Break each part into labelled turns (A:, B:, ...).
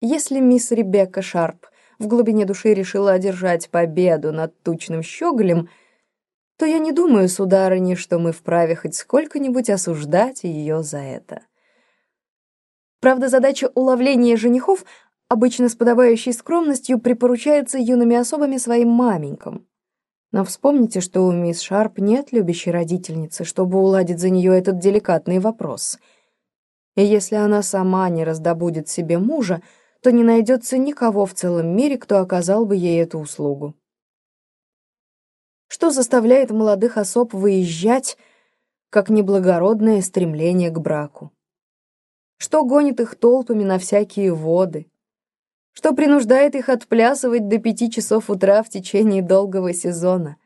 A: Если мисс Ребекка Шарп в глубине души решила одержать победу над тучным щеголем, то я не думаю, сударыня, что мы вправе хоть сколько-нибудь осуждать ее за это. Правда, задача уловления женихов обычно с подобающей скромностью припоручается юными особами своим маменькам. Но вспомните, что у мисс Шарп нет любящей родительницы, чтобы уладить за нее этот деликатный вопрос. И если она сама не раздобудет себе мужа, то не найдется никого в целом мире, кто оказал бы ей эту услугу. Что заставляет молодых особ выезжать, как неблагородное стремление к браку? Что гонит их толпами на всякие воды? Что принуждает их отплясывать до пяти часов утра в течение долгого сезона?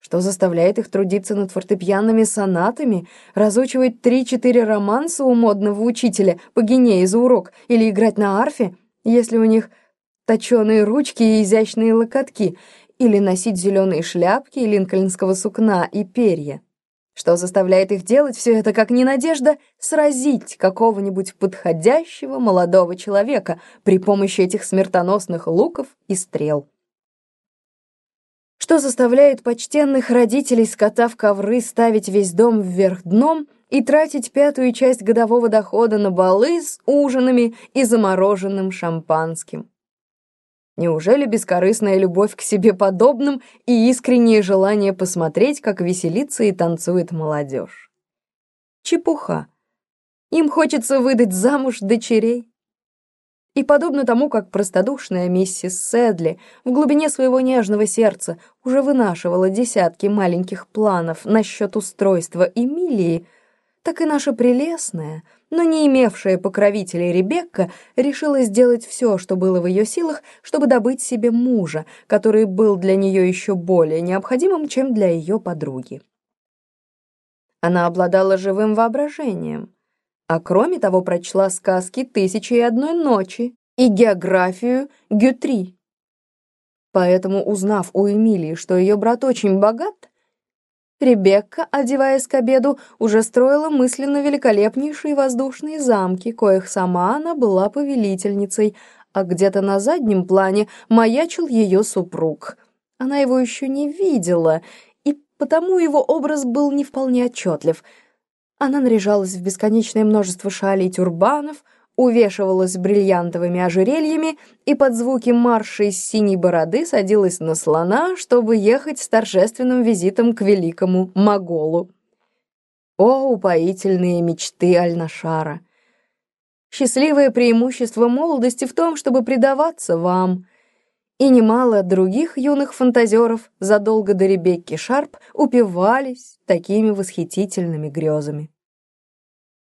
A: Что заставляет их трудиться над фортепианными сонатами, разучивать три-четыре романса у модного учителя по генее за урок или играть на арфе, если у них точеные ручки и изящные локотки, или носить зеленые шляпки линкольнского сукна и перья. Что заставляет их делать все это, как не надежда сразить какого-нибудь подходящего молодого человека при помощи этих смертоносных луков и стрел? Что заставляет почтенных родителей, скотав ковры, ставить весь дом вверх дном и тратить пятую часть годового дохода на балы с ужинами и замороженным шампанским? Неужели бескорыстная любовь к себе подобным и искреннее желание посмотреть, как веселится и танцует молодежь? Чепуха. Им хочется выдать замуж дочерей. И подобно тому, как простодушная миссис Сэдли в глубине своего нежного сердца уже вынашивала десятки маленьких планов насчет устройства Эмилии, так и наша прелестная — но не имевшая покровителей Ребекка решила сделать все, что было в ее силах, чтобы добыть себе мужа, который был для нее еще более необходимым, чем для ее подруги. Она обладала живым воображением, а кроме того прочла сказки «Тысячи и одной ночи» и географию Гютри. Поэтому, узнав у Эмилии, что ее брат очень богат, Ребекка, одеваясь к обеду, уже строила мысленно великолепнейшие воздушные замки, коих сама она была повелительницей, а где-то на заднем плане маячил ее супруг. Она его еще не видела, и потому его образ был не вполне отчетлив. Она наряжалась в бесконечное множество шалей и тюрбанов, увешивалась бриллиантовыми ожерельями и под звуки марша из синей бороды садилась на слона, чтобы ехать с торжественным визитом к великому Моголу. О, упоительные мечты Альнашара! Счастливое преимущество молодости в том, чтобы предаваться вам. И немало других юных фантазеров задолго до Ребекки Шарп упивались такими восхитительными грезами.